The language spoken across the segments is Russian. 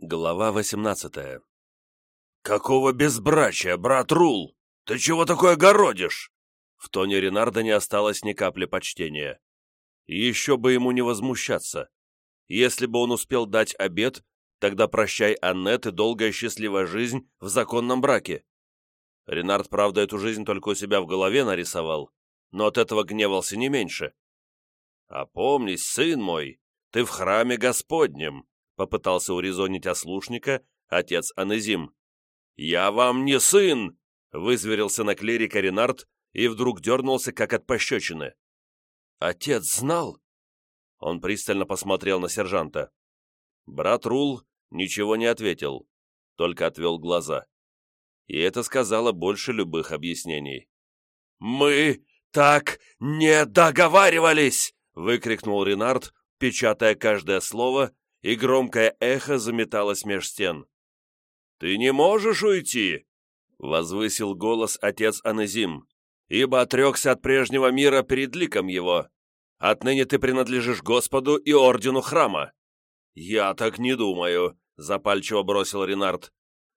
Глава восемнадцатая. «Какого безбрачия, брат Рул? Ты чего такое городишь?» В тоне Ренарда не осталось ни капли почтения. Еще бы ему не возмущаться. Если бы он успел дать обед, тогда прощай Аннет и долгая счастливая жизнь в законном браке. Ренард, правда, эту жизнь только у себя в голове нарисовал, но от этого гневался не меньше. «Опомнись, сын мой, ты в храме Господнем», попытался урезонить ослушника отец Анезим. «Я вам не сын!» — вызверился на клирика Ренард и вдруг дернулся, как от пощечины. «Отец знал?» Он пристально посмотрел на сержанта. Брат Рул ничего не ответил, только отвел глаза. И это сказало больше любых объяснений. «Мы так не договаривались!» — выкрикнул Ренард, печатая каждое слово и громкое эхо заметалось меж стен. «Ты не можешь уйти!» — возвысил голос отец Анезим, «ибо отрекся от прежнего мира перед ликом его. Отныне ты принадлежишь Господу и ордену храма». «Я так не думаю», — запальчиво бросил Ренард.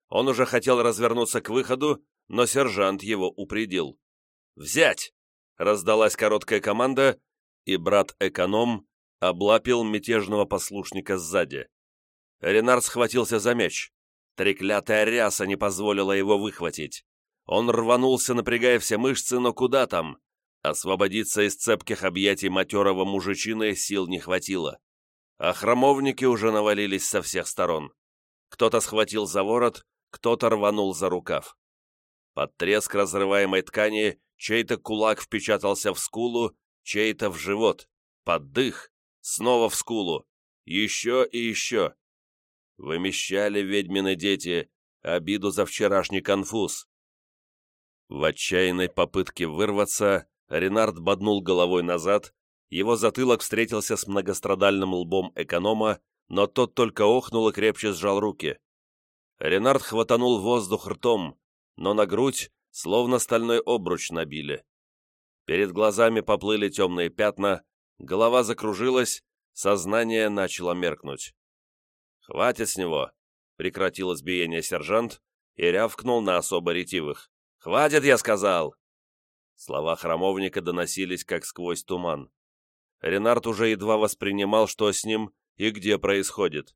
Он уже хотел развернуться к выходу, но сержант его упредил. «Взять!» — раздалась короткая команда, и брат-эконом облапил мятежного послушника сзади. Ренар схватился за меч. Треклятая ряса не позволила его выхватить. Он рванулся, напрягая все мышцы, но куда там? Освободиться из цепких объятий матерого мужичины сил не хватило. А храмовники уже навалились со всех сторон. Кто-то схватил за ворот, кто-то рванул за рукав. Под треск разрываемой ткани чей-то кулак впечатался в скулу, чей-то в живот, под дых, снова в скулу, еще и еще. Вымещали ведьмины дети обиду за вчерашний конфуз. В отчаянной попытке вырваться Ренард боднул головой назад, его затылок встретился с многострадальным лбом эконома, но тот только охнул и крепче сжал руки. Ренард хватанул воздух ртом, но на грудь словно стальной обруч набили. Перед глазами поплыли темные пятна, голова закружилась, сознание начало меркнуть. «Хватит с него!» — прекратил избиение сержант и рявкнул на особо ретивых. «Хватит, я сказал!» Слова храмовника доносились, как сквозь туман. Ренард уже едва воспринимал, что с ним и где происходит.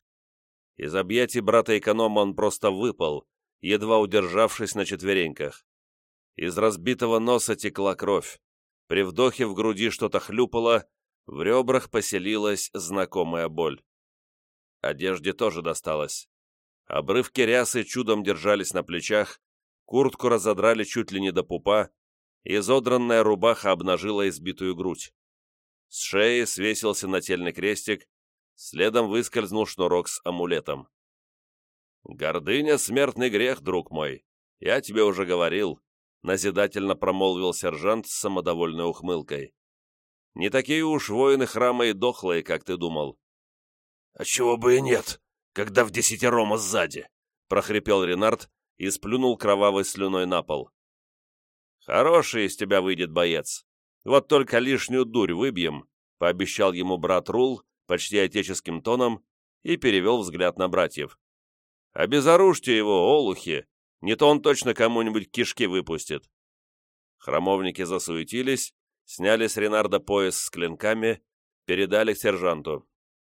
Из объятий брата-эконома он просто выпал, едва удержавшись на четвереньках. Из разбитого носа текла кровь. При вдохе в груди что-то хлюпало, в ребрах поселилась знакомая боль. Одежде тоже досталось. Обрывки рясы чудом держались на плечах, куртку разодрали чуть ли не до пупа, изодранная рубаха обнажила избитую грудь. С шеи свесился нательный крестик, следом выскользнул шнурок с амулетом. «Гордыня — смертный грех, друг мой. Я тебе уже говорил», — назидательно промолвил сержант с самодовольной ухмылкой. Не такие уж воины храма и дохлые, как ты думал. — А чего бы и нет, когда в десятером сзади, — прохрипел Ренард и сплюнул кровавой слюной на пол. — Хороший из тебя выйдет боец. Вот только лишнюю дурь выбьем, — пообещал ему брат Рул почти отеческим тоном и перевел взгляд на братьев. — Обезоружьте его, олухи, не то он точно кому-нибудь кишки выпустит. Храмовники засуетились, сняли с Ренарда пояс с клинками, передали сержанту.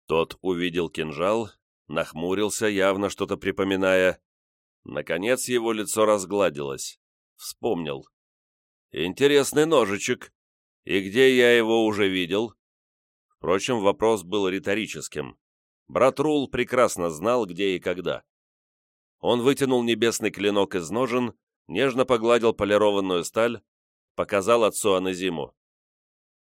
Тот увидел кинжал, нахмурился, явно что-то припоминая. Наконец его лицо разгладилось. Вспомнил. «Интересный ножичек. И где я его уже видел?» Впрочем, вопрос был риторическим. Брат Рул прекрасно знал, где и когда. Он вытянул небесный клинок из ножен, нежно погладил полированную сталь, показал отцу Аназиму.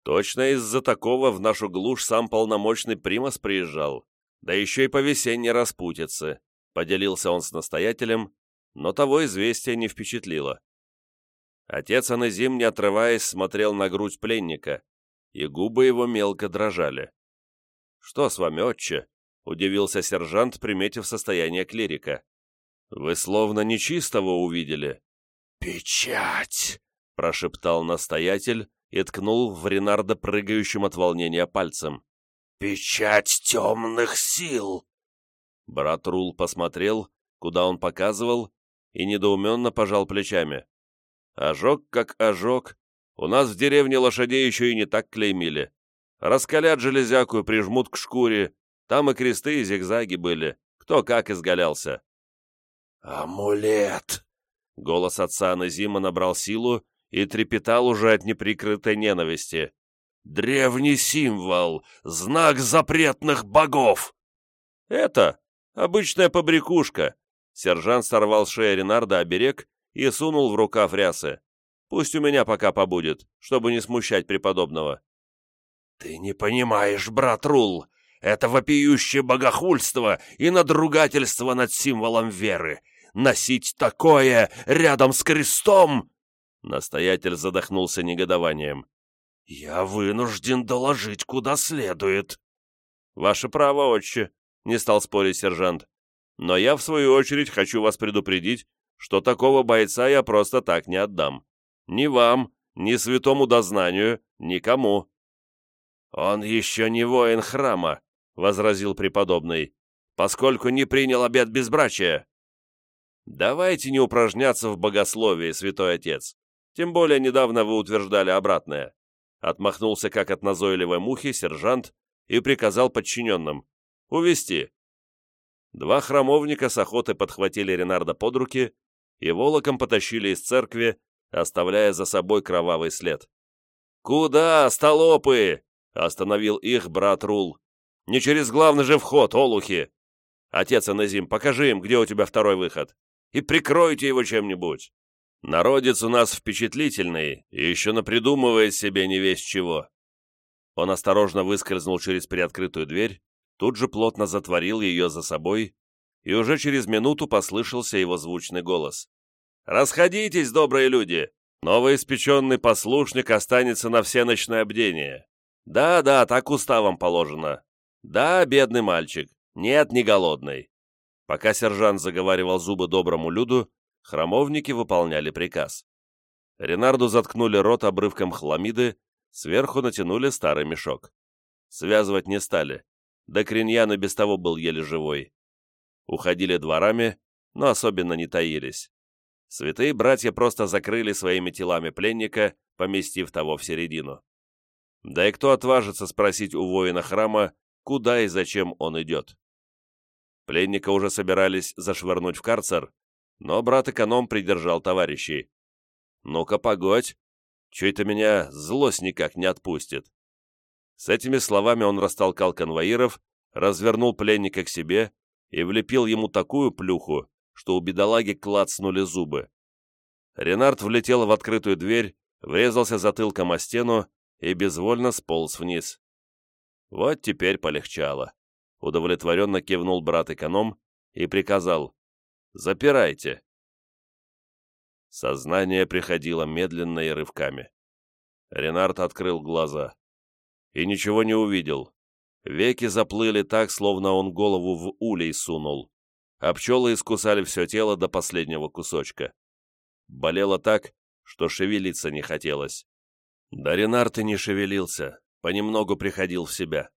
Точно из-за такого в нашу глушь сам полномочный примас приезжал, да еще и по весенней распутице, поделился он с настоятелем, но того известия не впечатлило. Отец Аназим, не отрываясь, смотрел на грудь пленника, и губы его мелко дрожали. «Что с вами, отче?» — удивился сержант, приметив состояние клирика. «Вы словно нечистого увидели». «Печать!» — прошептал настоятель, и ткнул в Ренарда прыгающим от волнения пальцем. «Печать темных сил!» Брат Рул посмотрел, куда он показывал, и недоуменно пожал плечами. Ожог как ожог. У нас в деревне лошадей еще и не так клеймили. Раскалят железяку и прижмут к шкуре. Там и кресты, и зигзаги были. Кто как изгалялся. «Амулет!» Голос отца Назима набрал силу и трепетал уже от неприкрытой ненависти. «Древний символ! Знак запретных богов!» «Это обычная побрякушка!» Сержант сорвал с шеи Ренарда оберег и сунул в рукав рясы. «Пусть у меня пока побудет, чтобы не смущать преподобного». «Ты не понимаешь, брат Рул, это вопиющее богохульство и надругательство над символом веры носить такое рядом с крестом!» Настоятель задохнулся негодованием. «Я вынужден доложить куда следует». «Ваше право, отче», — не стал спорить сержант. «Но я, в свою очередь, хочу вас предупредить, что такого бойца я просто так не отдам. Ни вам, ни святому дознанию, никому». «Он еще не воин храма», — возразил преподобный, «поскольку не принял обет безбрачия». Давайте не упражняться в богословии, святой отец. Тем более недавно вы утверждали обратное. Отмахнулся как от назойливой мухи сержант и приказал подчиненным. Увести. Два храмовника с охоты подхватили Ренарда под руки и волоком потащили из церкви, оставляя за собой кровавый след. «Куда, столопы?» — остановил их брат Рул. «Не через главный же вход, олухи! Отец Аназим, покажи им, где у тебя второй выход и прикройте его чем-нибудь. Народец у нас впечатлительный и еще напридумывает себе не весь чего». Он осторожно выскользнул через приоткрытую дверь, тут же плотно затворил ее за собой, и уже через минуту послышался его звучный голос. «Расходитесь, добрые люди! Новоиспеченный послушник останется на всеночное бдение. Да-да, так уставом положено. Да, бедный мальчик. Нет, не голодный. Пока сержант заговаривал зубы доброму люду, храмовники выполняли приказ. Ренарду заткнули рот обрывком хламиды, сверху натянули старый мешок. Связывать не стали, да Криньян и без того был еле живой. Уходили дворами, но особенно не таились. Святые братья просто закрыли своими телами пленника, поместив того в середину. Да и кто отважится спросить у воина храма, куда и зачем он идет? Пленника уже собирались зашвырнуть в карцер, но брат-эконом придержал товарищей. «Ну-ка, погодь! Чей-то меня злость никак не отпустит!» С этими словами он растолкал конвоиров, развернул пленника к себе и влепил ему такую плюху, что у бедолаги клацнули зубы. Ренард влетел в открытую дверь, врезался затылком о стену и безвольно сполз вниз. Вот теперь полегчало удовлетворенно кивнул брат-эконом и приказал «Запирайте». Сознание приходило медленно и рывками. Ренард открыл глаза и ничего не увидел. Веки заплыли так, словно он голову в улей сунул, а пчелы искусали все тело до последнего кусочка. Болело так, что шевелиться не хотелось. Да Ренард и не шевелился, понемногу приходил в себя.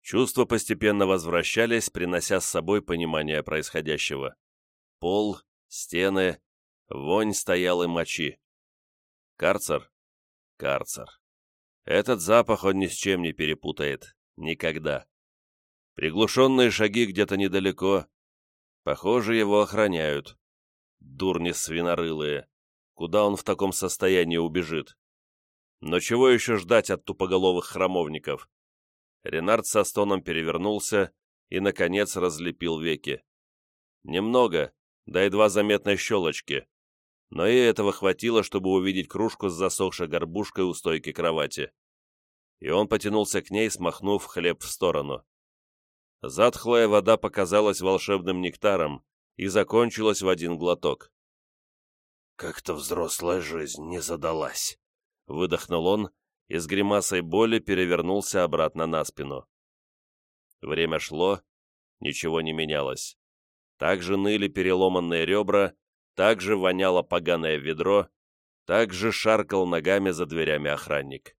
Чувства постепенно возвращались, принося с собой понимание происходящего. Пол, стены, вонь стоял мочи. Карцер? Карцер. Этот запах он ни с чем не перепутает. Никогда. Приглушенные шаги где-то недалеко. Похоже, его охраняют. Дурни свинорылые. Куда он в таком состоянии убежит? Но чего еще ждать от тупоголовых храмовников? Ренард со стоном перевернулся и, наконец, разлепил веки. Немного, да едва заметной щелочки, но и этого хватило, чтобы увидеть кружку с засохшей горбушкой у стойки кровати. И он потянулся к ней, смахнув хлеб в сторону. Затхлая вода показалась волшебным нектаром и закончилась в один глоток. «Как-то взрослая жизнь не задалась», — выдохнул он, и с гримасой боли перевернулся обратно на спину. Время шло, ничего не менялось. Так же ныли переломанные ребра, так же воняло поганое ведро, так же шаркал ногами за дверями охранник.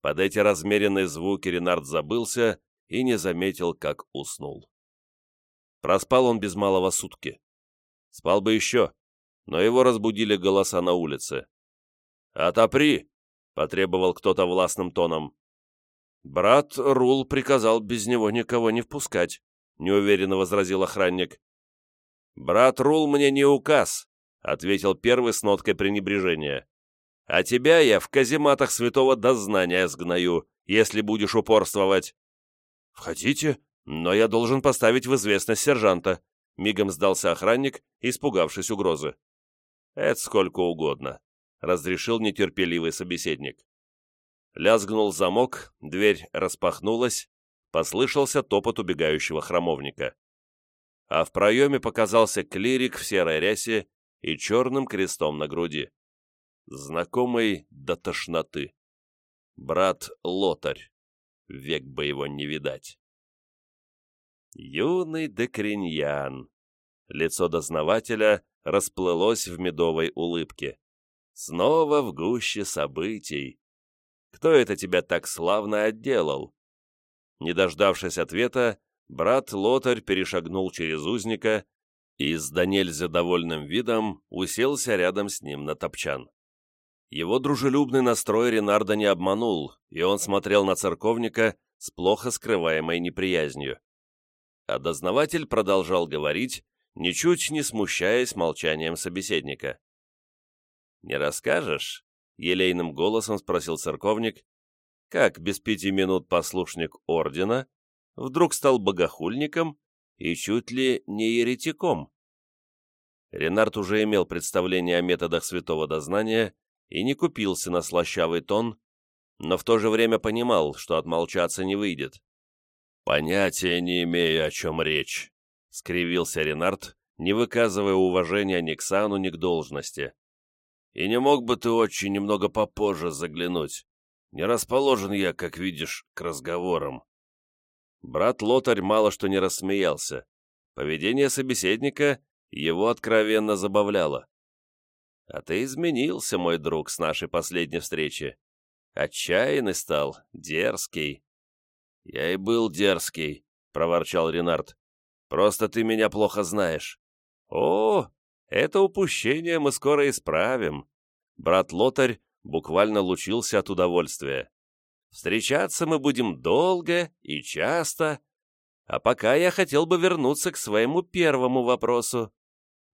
Под эти размеренные звуки Ренард забылся и не заметил, как уснул. Проспал он без малого сутки. Спал бы еще, но его разбудили голоса на улице. «Отопри!» — потребовал кто-то властным тоном. «Брат Рул приказал без него никого не впускать», — неуверенно возразил охранник. «Брат Рул мне не указ», — ответил первый с ноткой пренебрежения. «А тебя я в казематах святого дознания сгною, если будешь упорствовать». «Входите, но я должен поставить в известность сержанта», — мигом сдался охранник, испугавшись угрозы. «Это сколько угодно», — разрешил нетерпеливый собеседник. Лязгнул замок, дверь распахнулась, послышался топот убегающего храмовника. А в проеме показался клирик в серой рясе и черным крестом на груди. Знакомый до тошноты. Брат Лотарь. Век бы его не видать. Юный Декриньян. Лицо дознавателя расплылось в медовой улыбке. Снова в гуще событий. Кто это тебя так славно отделал?» Не дождавшись ответа, брат Лотарь перешагнул через узника и с до нельзя довольным видом уселся рядом с ним на топчан. Его дружелюбный настрой Ренарда не обманул, и он смотрел на церковника с плохо скрываемой неприязнью. А дознаватель продолжал говорить, ничуть не смущаясь молчанием собеседника. «Не расскажешь?» — елейным голосом спросил церковник, как без пяти минут послушник ордена вдруг стал богохульником и чуть ли не еретиком. Ренард уже имел представление о методах святого дознания и не купился на слащавый тон, но в то же время понимал, что отмолчаться не выйдет. «Понятия не имею, о чем речь», — скривился Ренард, не выказывая уважения ни к сану, ни к должности. И не мог бы ты очень немного попозже заглянуть? Не расположен я, как видишь, к разговорам». Брат Лотарь мало что не рассмеялся. Поведение собеседника его откровенно забавляло. «А ты изменился, мой друг, с нашей последней встречи. Отчаянный стал, дерзкий». «Я и был дерзкий», — проворчал Ренард. «Просто ты меня плохо знаешь». «О, это упущение мы скоро исправим. Брат Лотарь буквально лучился от удовольствия. Встречаться мы будем долго и часто. А пока я хотел бы вернуться к своему первому вопросу.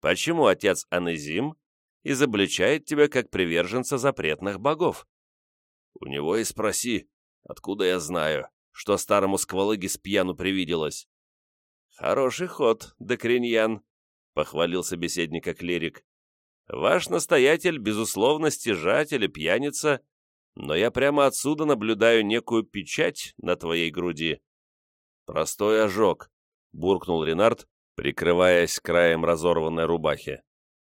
Почему отец Анезим изобличает тебя как приверженца запретных богов? У него и спроси, откуда я знаю, что старому сквалыге с пьяну привиделось. Хороший ход, Декриньян, похвалил собеседника клирик. «Ваш настоятель, безусловно, стяжатель и пьяница, но я прямо отсюда наблюдаю некую печать на твоей груди». «Простой ожог», — буркнул Ренард, прикрываясь краем разорванной рубахи.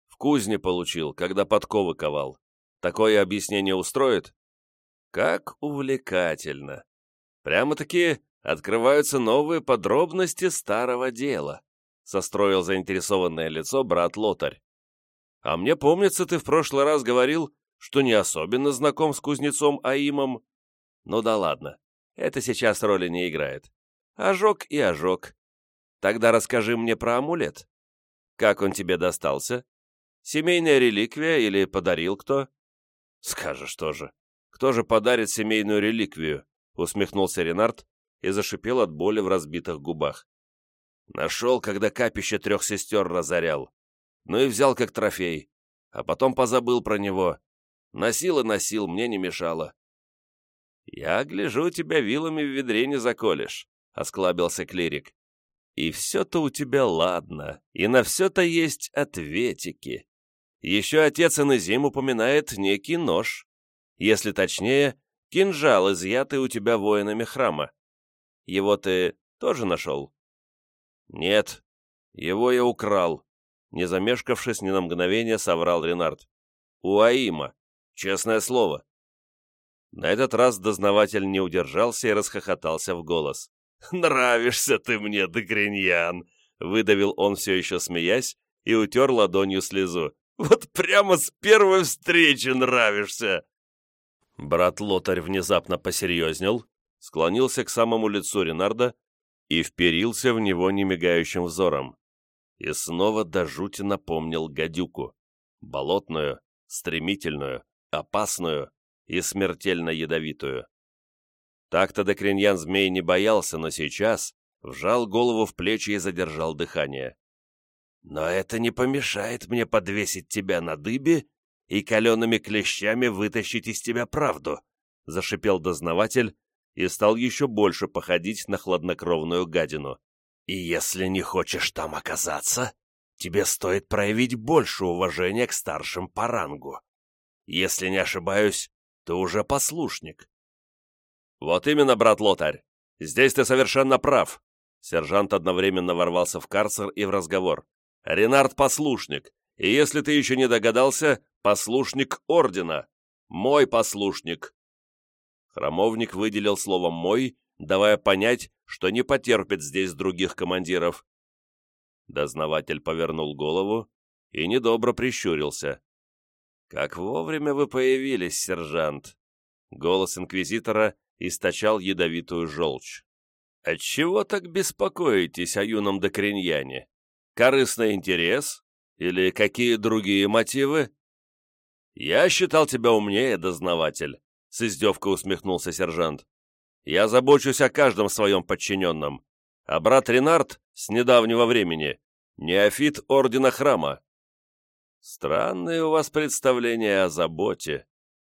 «В кузне получил, когда подковы ковал. Такое объяснение устроит?» «Как увлекательно! Прямо-таки открываются новые подробности старого дела» состроил заинтересованное лицо брат Лотарь. «А мне помнится, ты в прошлый раз говорил, что не особенно знаком с кузнецом Аимом. Ну да ладно, это сейчас роли не играет. Ожог и ожог. Тогда расскажи мне про амулет. Как он тебе достался? Семейная реликвия или подарил кто?» «Скажешь тоже. Кто же подарит семейную реликвию?» усмехнулся Ренард и зашипел от боли в разбитых губах. Нашел, когда капище трех сестер разорял. Ну и взял как трофей. А потом позабыл про него. Носил и носил, мне не мешало. «Я гляжу, тебя вилами в ведре не заколешь», — осклабился клирик. «И все-то у тебя ладно, и на все-то есть ответики. Еще отец Инезим упоминает некий нож. Если точнее, кинжал, изъятый у тебя воинами храма. Его ты тоже нашел?» «Нет, его я украл», — не замешкавшись ни на мгновение, соврал Ренард. «У Аима. Честное слово». На этот раз дознаватель не удержался и расхохотался в голос. «Нравишься ты мне, Дегриньян!» — выдавил он все еще смеясь и утер ладонью слезу. «Вот прямо с первой встречи нравишься!» Брат Лотарь внезапно посерьезнел, склонился к самому лицу Ренарда и вперился в него немигающим взором. И снова до жути напомнил гадюку. Болотную, стремительную, опасную и смертельно ядовитую. Так-то Докриньян змей не боялся, но сейчас вжал голову в плечи и задержал дыхание. «Но это не помешает мне подвесить тебя на дыбе и калеными клещами вытащить из тебя правду», — зашипел дознаватель и стал еще больше походить на хладнокровную гадину. «И если не хочешь там оказаться, тебе стоит проявить больше уважения к старшим по рангу. Если не ошибаюсь, ты уже послушник». «Вот именно, брат Лотарь, здесь ты совершенно прав», Сержант одновременно ворвался в карцер и в разговор. «Ренард послушник, и если ты еще не догадался, послушник ордена. Мой послушник». Хромовник выделил слово «мой», давая понять, что не потерпит здесь других командиров. Дознаватель повернул голову и недобро прищурился. «Как вовремя вы появились, сержант!» Голос инквизитора источал ядовитую желчь. Отчего так беспокоитесь о юном докриньяне? Корыстный интерес? Или какие другие мотивы? Я считал тебя умнее, дознаватель, с издевкой усмехнулся сержант. Я забочусь о каждом своем подчиненном, а брат Ренард с недавнего времени неофит Ордена Храма. Странные у вас представления о заботе.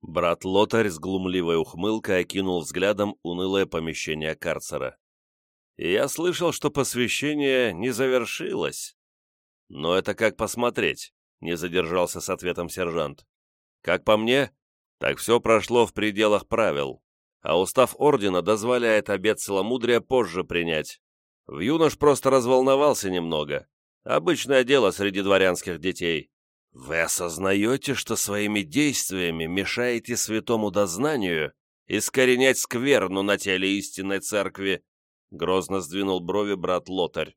Брат Лотарь с глумливой ухмылкой окинул взглядом унылое помещение карцера и я слышал, что посвящение не завершилось. Но это как посмотреть, не задержался с ответом сержант. Как по мне, так все прошло в пределах правил, а устав ордена дозволяет обет целомудрия позже принять. В юнош просто разволновался немного. Обычное дело среди дворянских детей. Вы осознаете, что своими действиями мешаете святому дознанию искоренять скверну на теле истинной церкви Грозно сдвинул брови брат Лотарь.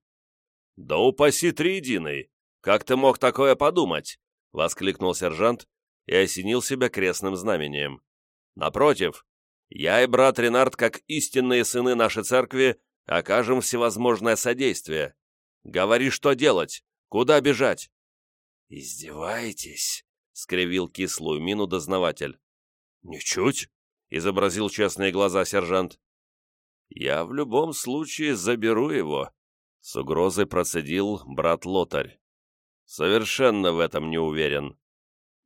«Да упаси триединый! Как ты мог такое подумать?» — воскликнул сержант и осенил себя крестным знамением. «Напротив, я и брат Ренард, как истинные сыны нашей церкви, окажем всевозможное содействие. Говори, что делать, куда бежать?» «Издеваетесь?» — скривил кислую мину дознаватель. «Ничуть!» — изобразил честные глаза сержант. «Я в любом случае заберу его», — с угрозой процедил брат Лотарь. «Совершенно в этом не уверен».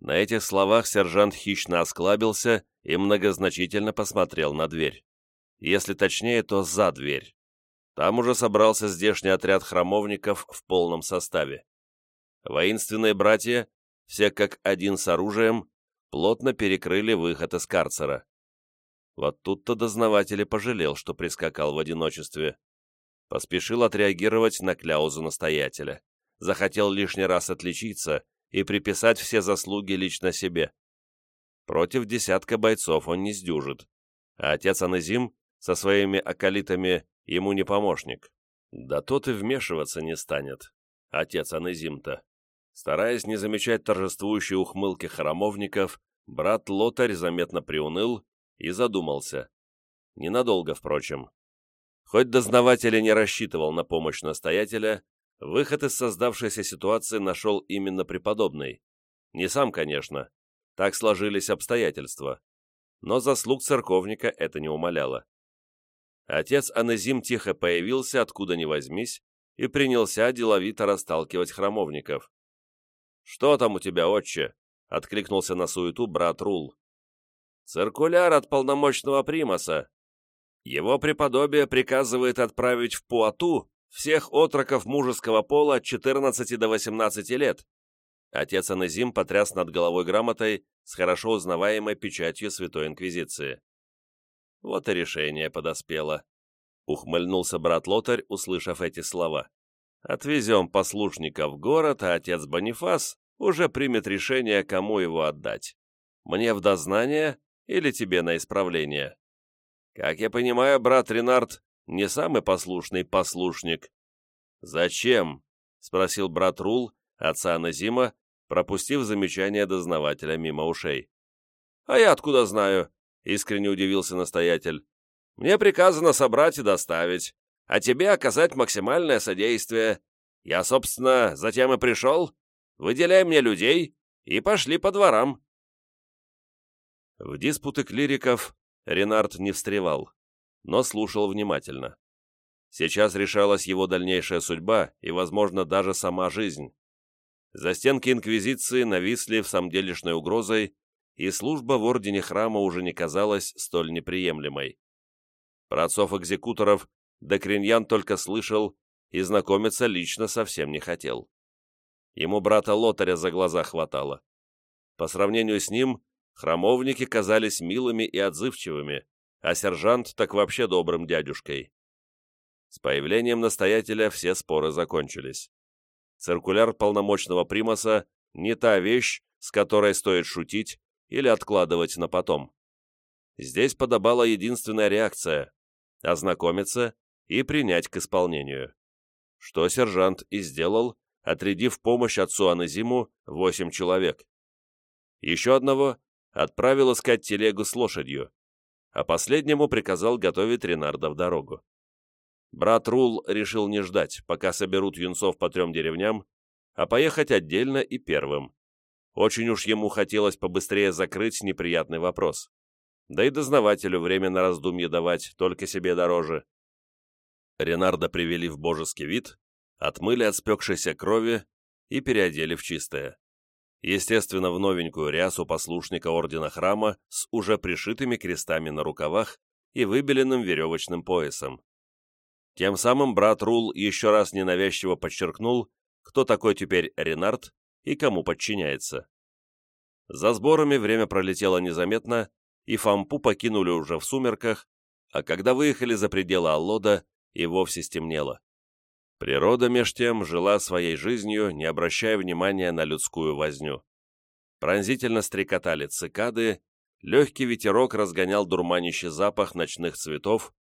На этих словах сержант хищно осклабился и многозначительно посмотрел на дверь. Если точнее, то за дверь. Там уже собрался здешний отряд храмовников в полном составе. Воинственные братья, все как один с оружием, плотно перекрыли выход из карцера. Вот тут-то дознаватель пожалел, что прискакал в одиночестве. Поспешил отреагировать на кляузу настоятеля. Захотел лишний раз отличиться и приписать все заслуги лично себе. Против десятка бойцов он не сдюжит, а отец Аназим со своими околитами ему не помощник. Да тот и вмешиваться не станет, отец Аназим-то. Стараясь не замечать торжествующей ухмылки храмовников, брат Лотарь заметно приуныл и задумался. Ненадолго, впрочем. Хоть дознаватель и не рассчитывал на помощь настоятеля, выход из создавшейся ситуации нашел именно преподобный. Не сам, конечно. Так сложились обстоятельства. Но заслуг церковника это не умаляло. Отец Анезим тихо появился, откуда ни возьмись, и принялся деловито расталкивать храмовников. «Что там у тебя, отче?» — откликнулся на суету брат Рул. Циркуляр от полномочного примаса. Его преподобие приказывает отправить в Пуату всех отроков мужеского пола от 14 до 18 лет. Отец Анезим потряс над головой грамотой с хорошо узнаваемой печатью Святой Инквизиции. Вот и решение подоспело. Ухмыльнулся брат Лотарь, услышав эти слова. Отвезем послушника в город, а отец Бонифас уже примет решение, кому его отдать. Мне в дознание или тебе на исправление. Как я понимаю, брат Ренард не самый послушный послушник. Зачем? спросил брат Рул, отца Назима, пропустив замечание дознавателя мимо ушей. А я откуда знаю? искренне удивился настоятель. Мне приказано собрать и доставить, а тебе оказать максимальное содействие. Я, собственно, затем и пришел. Выделяй мне людей и пошли по дворам». В диспуты клириков Ренард не встревал, но слушал внимательно. Сейчас решалась его дальнейшая судьба и, возможно, даже сама жизнь. Застенки Инквизиции нависли в самделишной угрозой, и служба в Ордене Храма уже не казалась столь неприемлемой. Про отцов-экзекуторов Декриньян только слышал и знакомиться лично совсем не хотел. Ему брата Лотаря за глаза хватало. По сравнению с ним, храмовники казались милыми и отзывчивыми, а сержант так вообще добрым дядюшкой. С появлением настоятеля все споры закончились. Циркуляр полномочного примаса – не та вещь, с которой стоит шутить или откладывать на потом. Здесь подобала единственная реакция – ознакомиться и принять к исполнению. Что сержант и сделал, отрядив помощь отцу Аназиму восемь человек. Еще одного отправил искать телегу с лошадью, а последнему приказал готовить Ренарда в дорогу. Брат Рул решил не ждать, пока соберут юнцов по трем деревням, а поехать отдельно и первым. Очень уж ему хотелось побыстрее закрыть неприятный вопрос. Да и дознавателю время на раздумье давать только себе дороже. Ренарда привели в божеский вид, отмыли от спекшейся крови и переодели в чистое. Естественно, в новенькую рясу послушника Ордена Храма с уже пришитыми крестами на рукавах и выбеленным веревочным поясом. Тем самым брат Рул еще раз ненавязчиво подчеркнул, кто такой теперь Ренард и кому подчиняется. За сборами время пролетело незаметно, и Фампу покинули уже в сумерках, а когда выехали за пределы Аллода, и вовсе стемнело. Природа меж тем жила своей жизнью, не обращая внимания на людскую возню. Пронзительно стрекотали цикады, легкий ветерок разгонял дурманящий запах ночных цветов,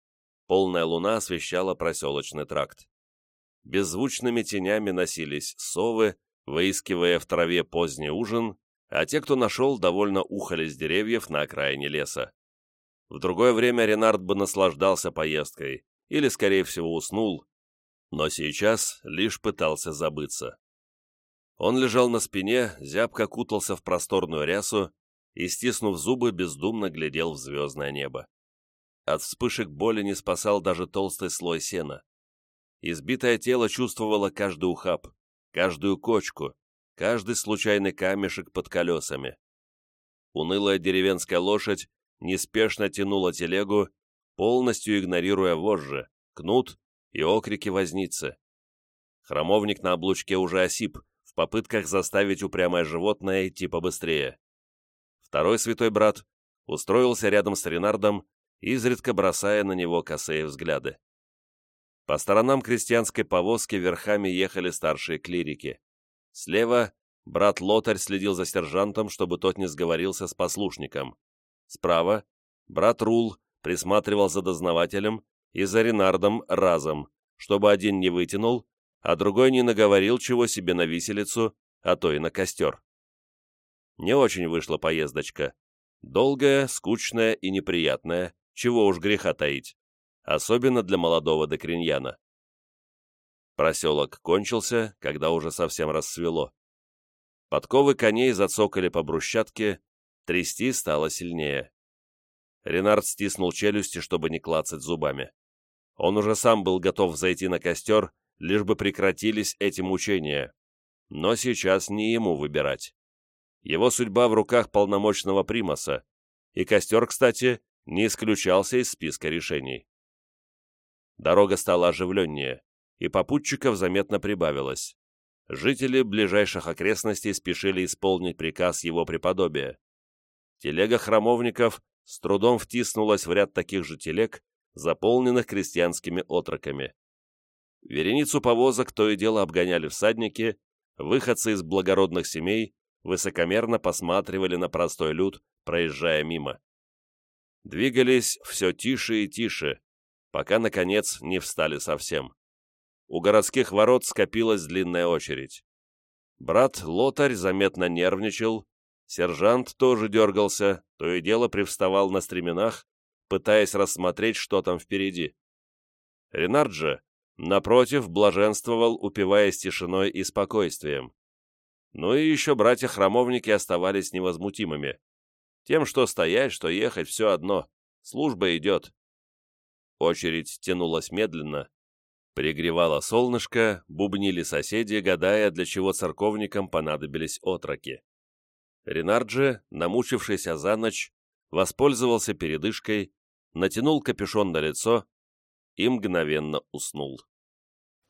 полная луна освещала проселочный тракт. Беззвучными тенями носились совы, выискивая в траве поздний ужин, а те, кто нашел, довольно ухали с деревьев на окраине леса. В другое время Ренард бы наслаждался поездкой, или, скорее всего, уснул, но сейчас лишь пытался забыться. Он лежал на спине, зябко кутался в просторную рясу и, стиснув зубы, бездумно глядел в звездное небо. От вспышек боли не спасал даже толстый слой сена. Избитое тело чувствовало каждый ухаб, каждую кочку, каждый случайный камешек под колесами. Унылая деревенская лошадь неспешно тянула телегу, полностью игнорируя вожжи, кнут и окрики возницы. Хромовник на облучке уже осип, в попытках заставить упрямое животное идти побыстрее. Второй святой брат устроился рядом с Ренардом, изредка бросая на него косые взгляды. По сторонам крестьянской повозки верхами ехали старшие клирики. Слева брат Лотарь следил за сержантом, чтобы тот не сговорился с послушником. Справа брат Рул присматривал за дознавателем и за Ренардом разом, чтобы один не вытянул, а другой не наговорил чего себе на виселицу, а то и на костер. Не очень вышла поездочка. Долгая, скучная и неприятная, чего уж греха таить, особенно для молодого докриньяна. Проселок кончился, когда уже совсем рассвело. Подковы коней зацокали по брусчатке, трясти стало сильнее. Ренард стиснул челюсти, чтобы не клацать зубами. Он уже сам был готов зайти на костер, лишь бы прекратились эти мучения. Но сейчас не ему выбирать. Его судьба в руках полномочного примаса, и костер, кстати, не исключался из списка решений. Дорога стала оживленнее, и попутчиков заметно прибавилось. Жители ближайших окрестностей спешили исполнить приказ его преподобия. Телега храмовников с трудом втиснулась в ряд таких же телег, заполненных крестьянскими отроками. Вереницу повозок то и дело обгоняли всадники, выходцы из благородных семей высокомерно посматривали на простой люд, проезжая мимо. Двигались все тише и тише, пока, наконец, не встали совсем. У городских ворот скопилась длинная очередь. Брат Лотарь заметно нервничал, сержант тоже дергался, то и дело привставал на стременах, пытаясь рассмотреть, что там впереди. Ренард же, напротив, блаженствовал, упиваясь тишиной и спокойствием. Ну и еще братья-храмовники оставались невозмутимыми. Тем, что стоять, что ехать, все одно. Служба идет. Очередь тянулась медленно. Пригревало солнышко, бубнили соседи, гадая, для чего церковникам понадобились отроки. Ренард же, намучившийся за ночь, воспользовался передышкой, натянул капюшон на лицо и мгновенно уснул.